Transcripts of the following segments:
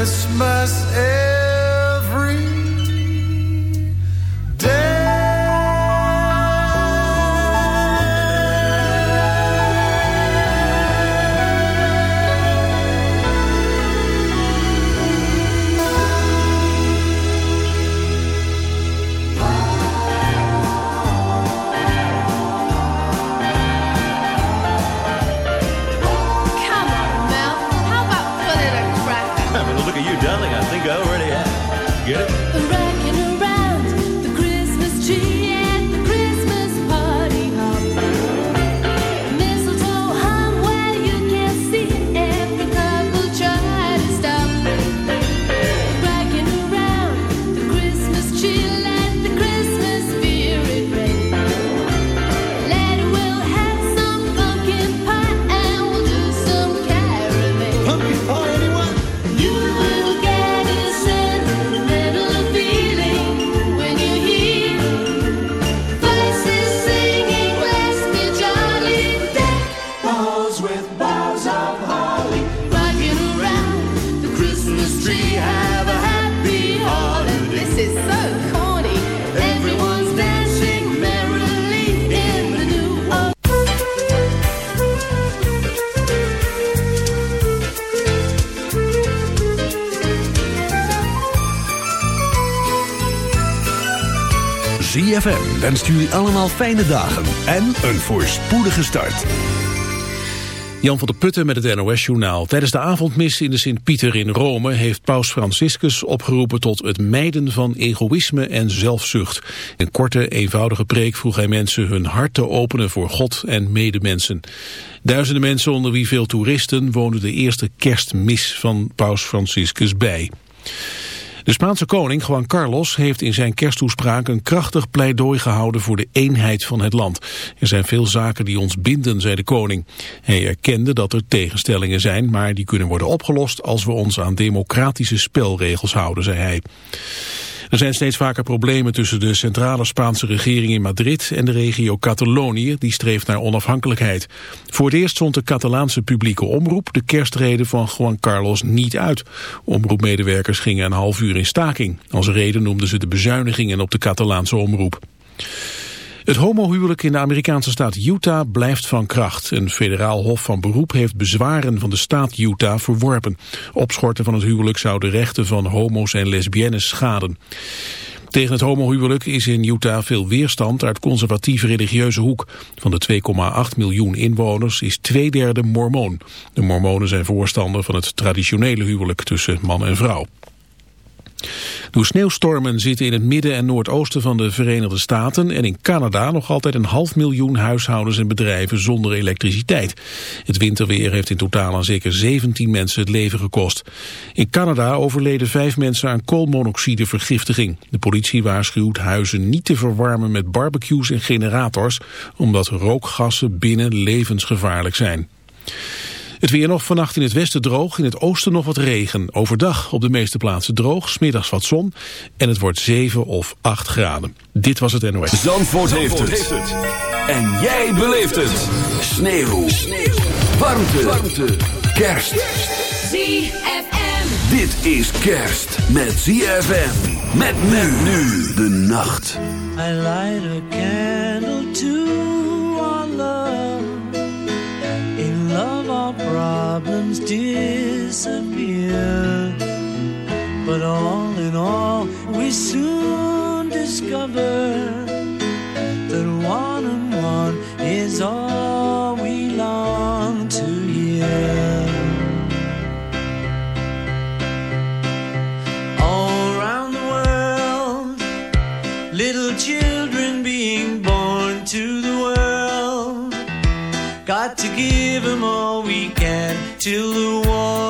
Christmas Christmas wenst jullie allemaal fijne dagen en een voorspoedige start. Jan van der Putten met het NOS-journaal. Tijdens de avondmis in de Sint-Pieter in Rome heeft paus Franciscus opgeroepen tot het mijden van egoïsme en zelfzucht. In korte, eenvoudige preek vroeg hij mensen hun hart te openen voor God en medemensen. Duizenden mensen, onder wie veel toeristen, woonden de eerste kerstmis van paus Franciscus bij. De Spaanse koning Juan Carlos heeft in zijn kersttoespraak een krachtig pleidooi gehouden voor de eenheid van het land. Er zijn veel zaken die ons binden, zei de koning. Hij erkende dat er tegenstellingen zijn, maar die kunnen worden opgelost als we ons aan democratische spelregels houden, zei hij. Er zijn steeds vaker problemen tussen de centrale Spaanse regering in Madrid en de regio Catalonië, die streeft naar onafhankelijkheid. Voor het eerst zond de Catalaanse publieke omroep de kerstreden van Juan Carlos niet uit. Omroepmedewerkers gingen een half uur in staking. Als reden noemden ze de bezuinigingen op de Catalaanse omroep. Het homohuwelijk in de Amerikaanse staat Utah blijft van kracht. Een federaal hof van beroep heeft bezwaren van de staat Utah verworpen. Opschorten van het huwelijk zou de rechten van homo's en lesbiennes schaden. Tegen het homohuwelijk is in Utah veel weerstand uit conservatieve religieuze hoek. Van de 2,8 miljoen inwoners is twee derde mormoon. De mormonen zijn voorstander van het traditionele huwelijk tussen man en vrouw. Door sneeuwstormen zitten in het midden en noordoosten van de Verenigde Staten en in Canada nog altijd een half miljoen huishoudens en bedrijven zonder elektriciteit. Het winterweer heeft in totaal aan zeker 17 mensen het leven gekost. In Canada overleden vijf mensen aan koolmonoxidevergiftiging. De politie waarschuwt huizen niet te verwarmen met barbecues en generators, omdat rookgassen binnen levensgevaarlijk zijn. Het weer nog vannacht in het westen droog, in het oosten nog wat regen. Overdag op de meeste plaatsen droog, smiddags wat zon en het wordt 7 of 8 graden. Dit was het NOS. Zandvoort, heeft, het. En jij beleeft het. Sneeuw. Sneeuw. Warmte. Warmte. Kerst. ZFM. Dit is kerst met ZFM. Met men nu de nacht. I light a candle problems disappear. But all in all, we soon discover that one and one is all we till the war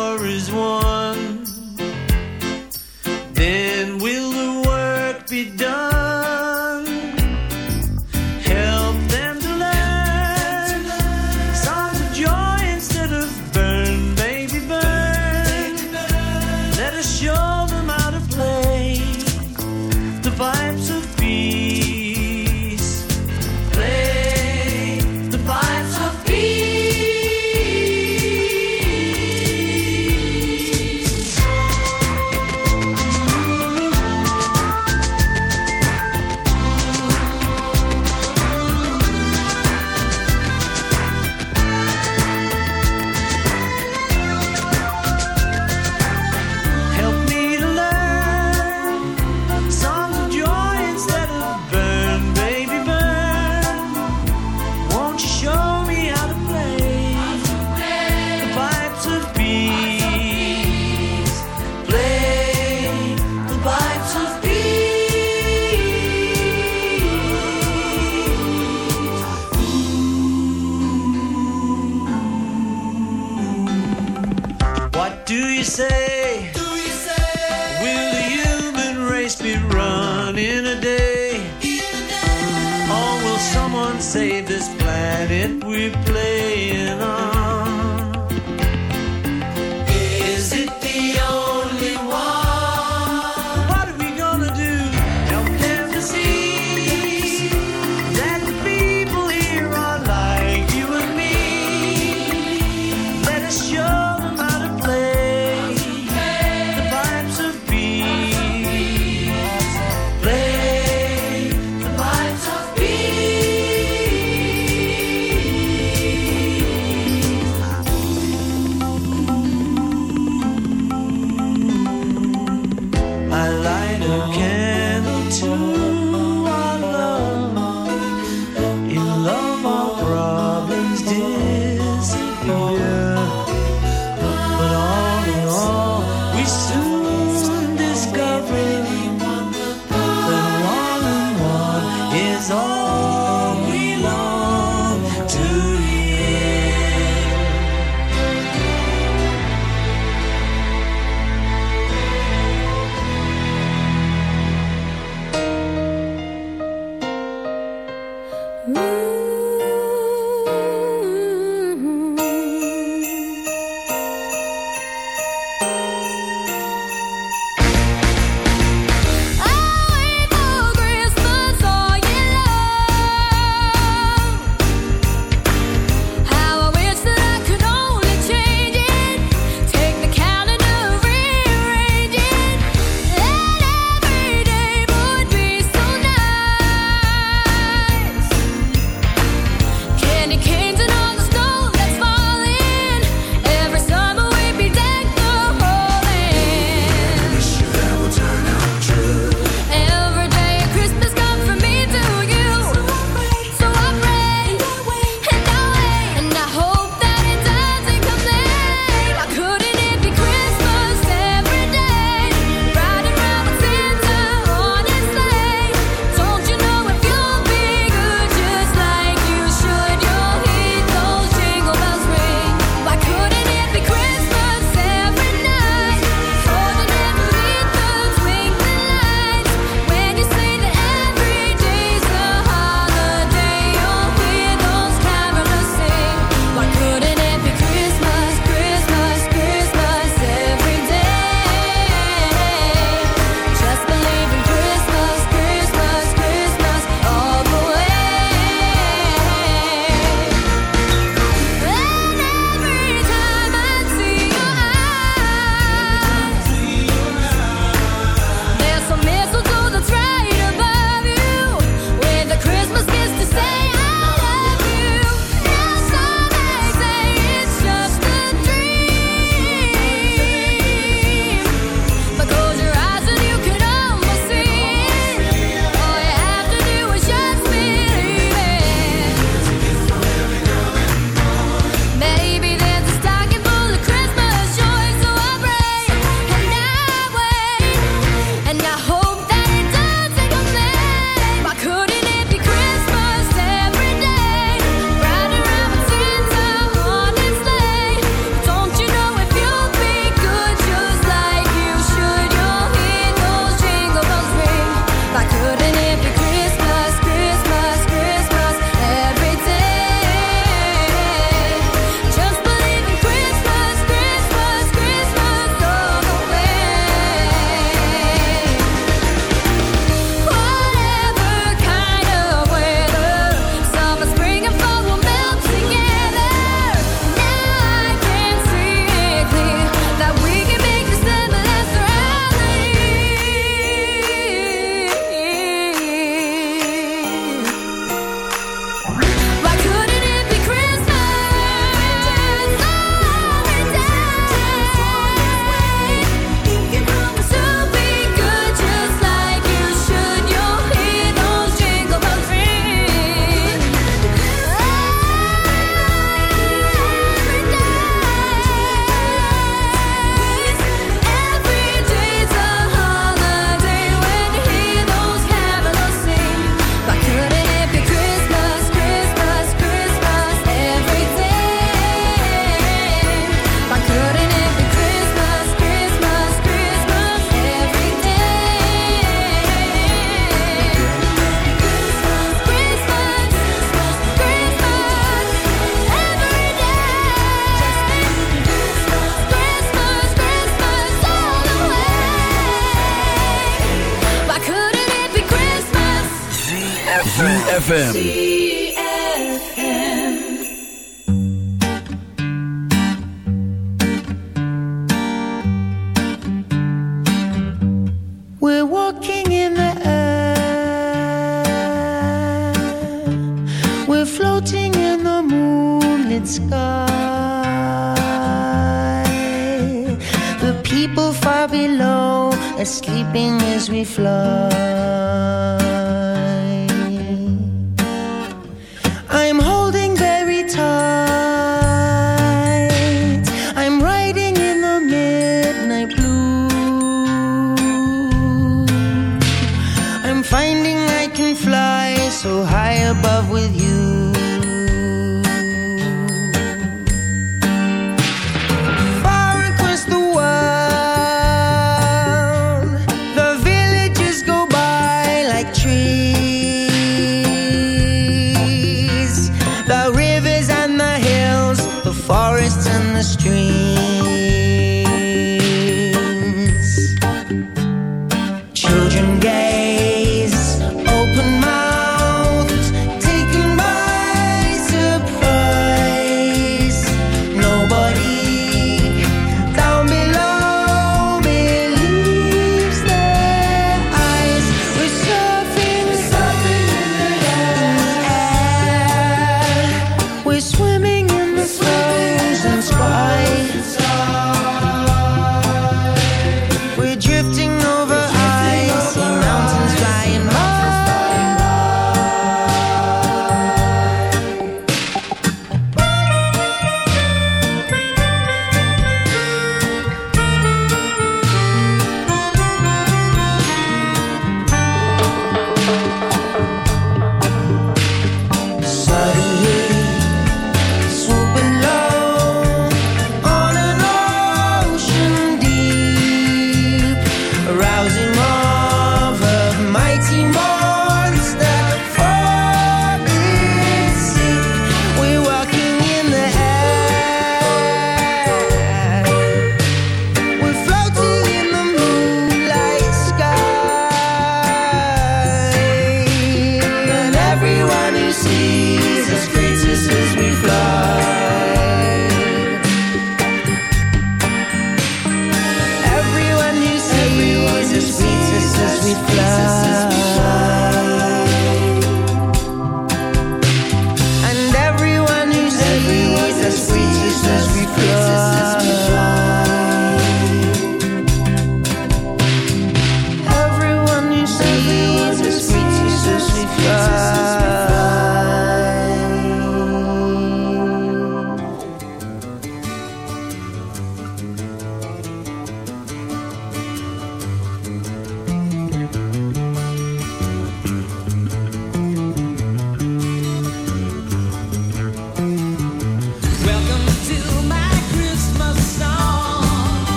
ZFM.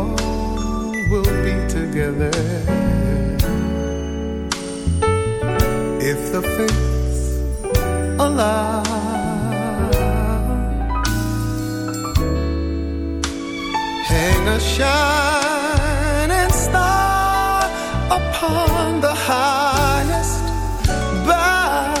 all will be together if the fates. Hang a shining star upon the highest bough.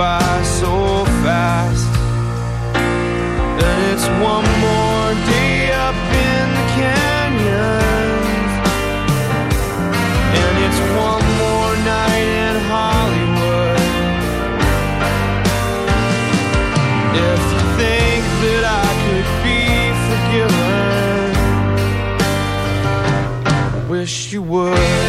by so fast. And it's one more day up in the canyons. And it's one more night in Hollywood. If you think that I could be forgiven I wish you would.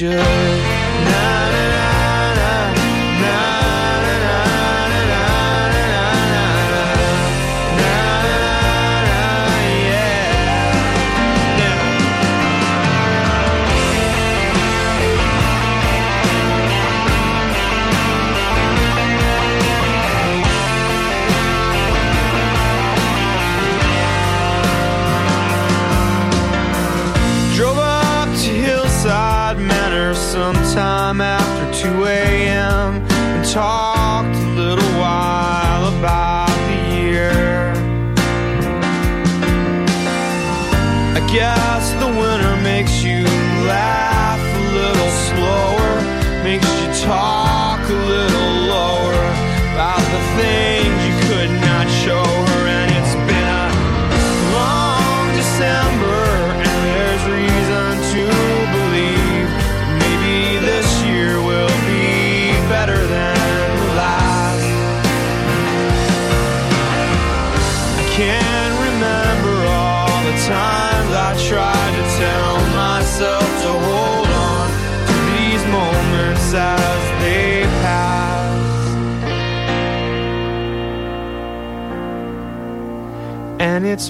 should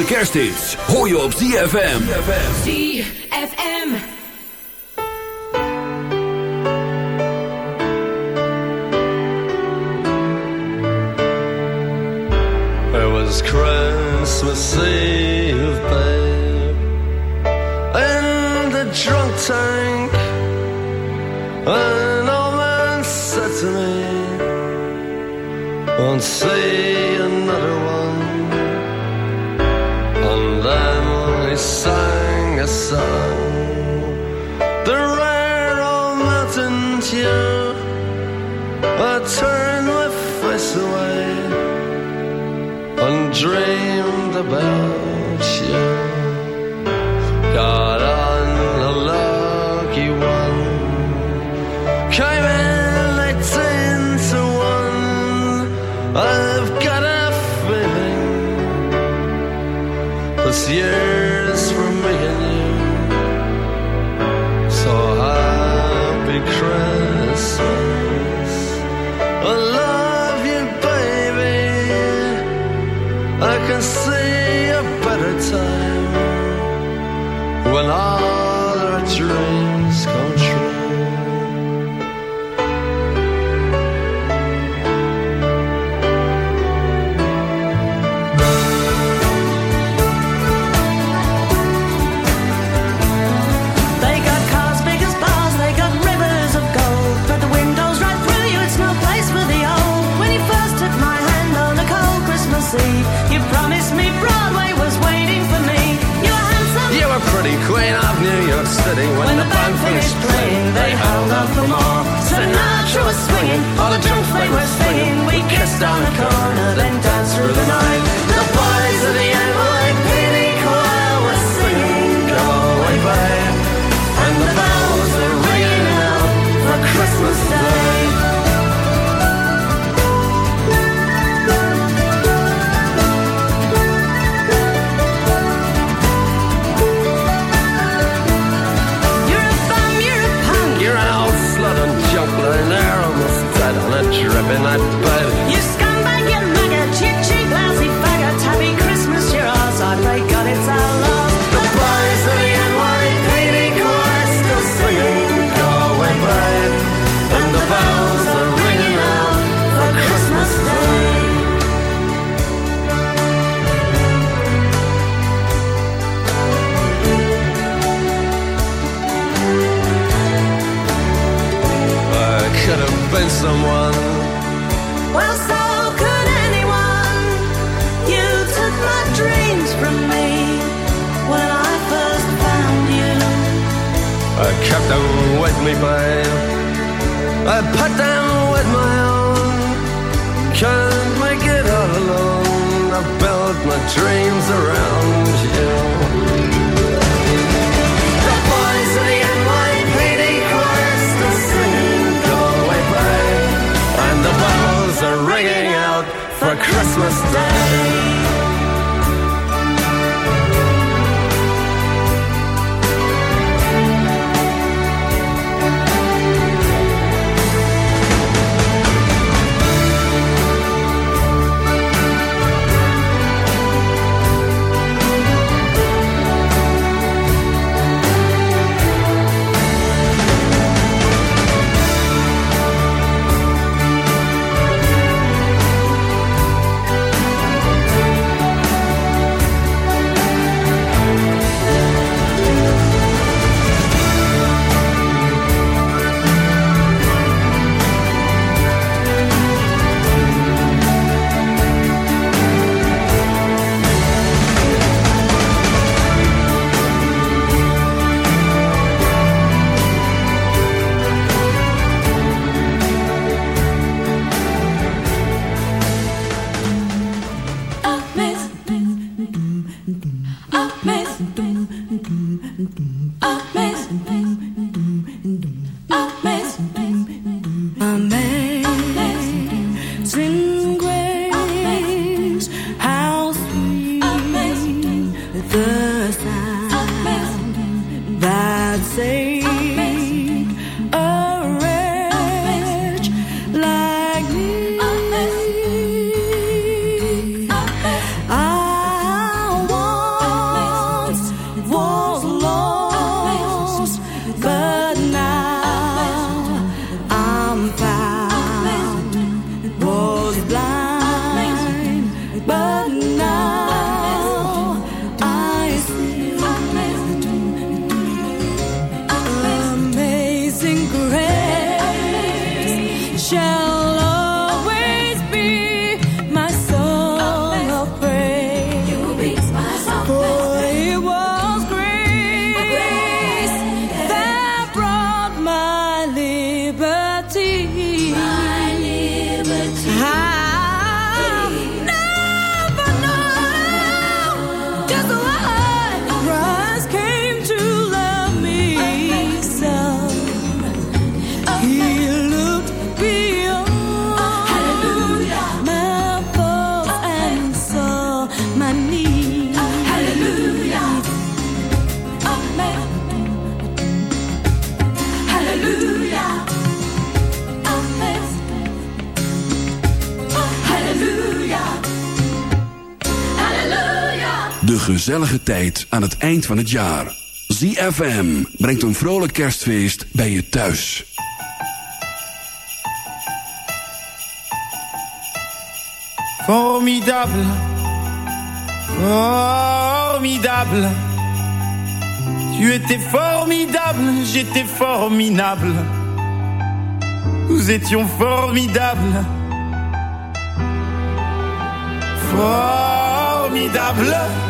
allerlaatste kersthits. Hoor je op ZFM. ZFM. It was Christmas Eve, babe. In the drunk tank. An old man said to me. Won't see sang the rare old mountain tune. I turned my face away and dreamed about you. Got on a lucky one, came in eighteen to one. I've got a feeling this year. Gezellige tijd aan het eind van het jaar. ZFM brengt een vrolijk kerstfeest bij je thuis. Formidable, formidable. Tu étais formidable, j'étais formidable. Nous étions formidables. Formidable.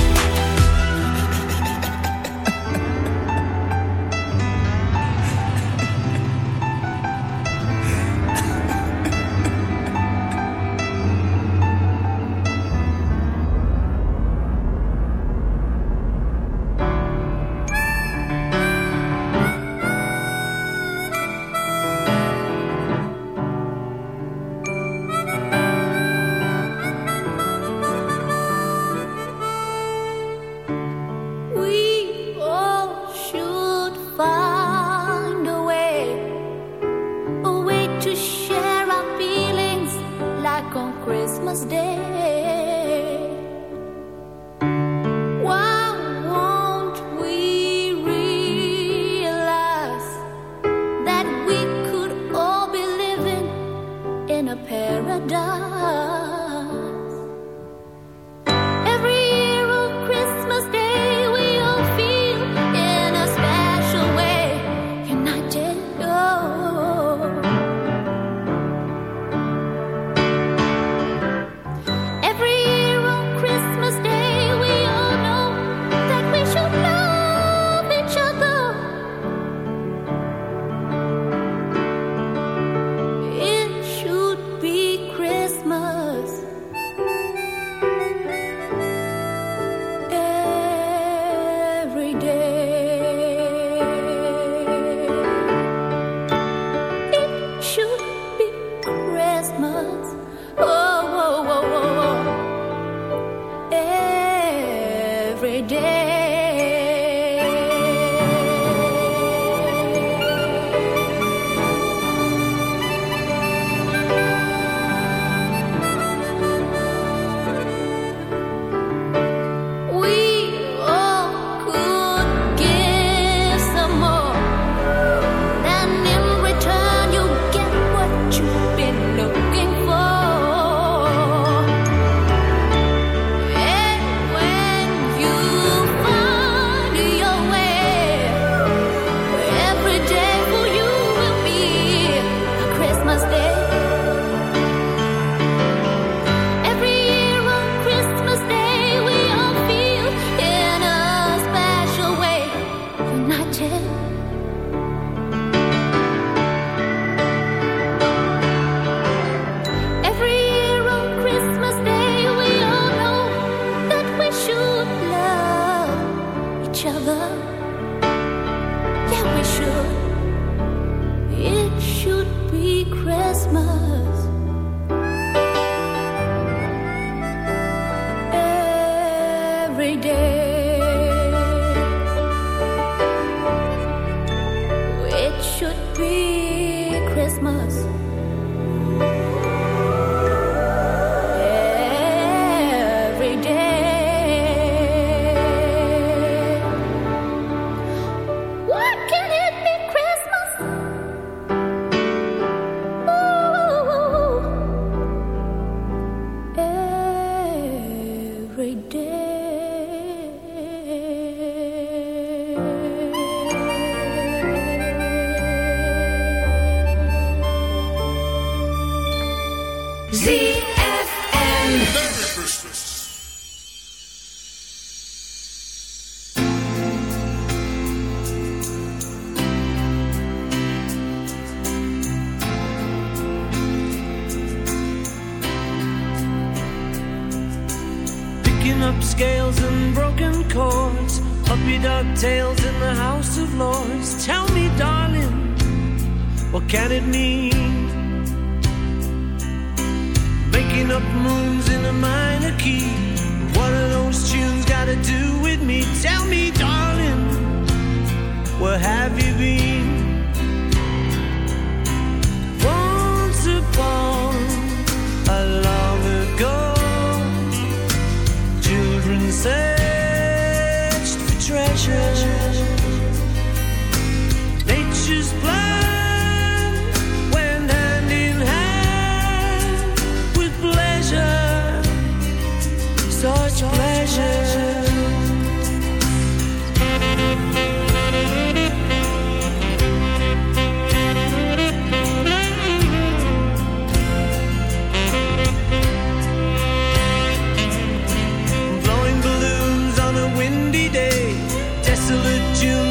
The June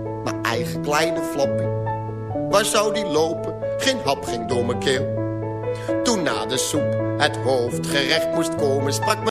eigen kleine Flappy. Waar zou die lopen? Geen hap ging door mijn keel. Toen na de soep het hoofdgerecht moest komen, sprak